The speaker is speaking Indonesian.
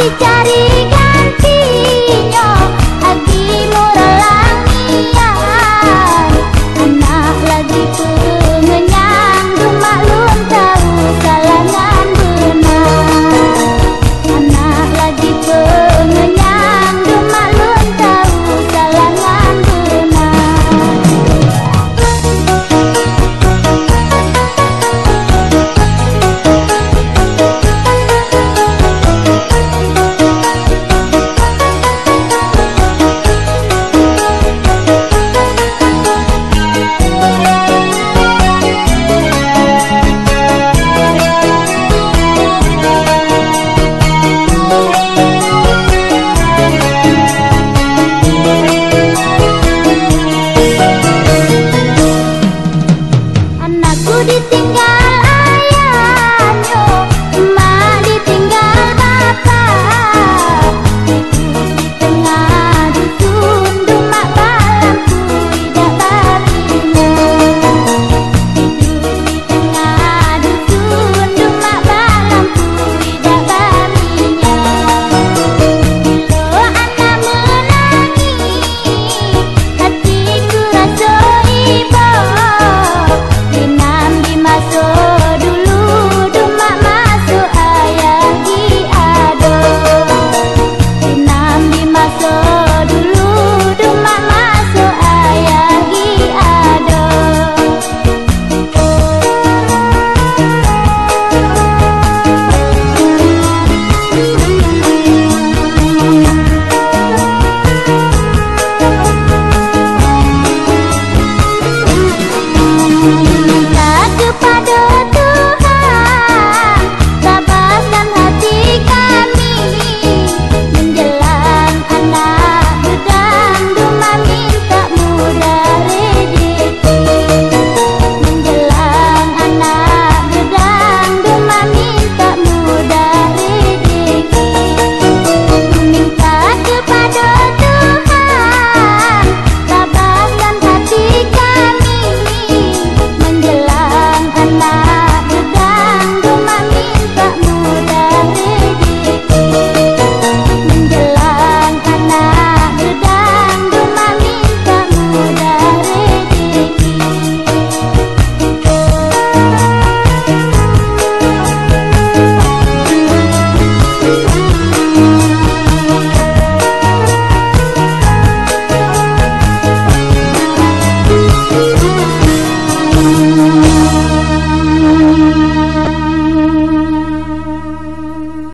dicari.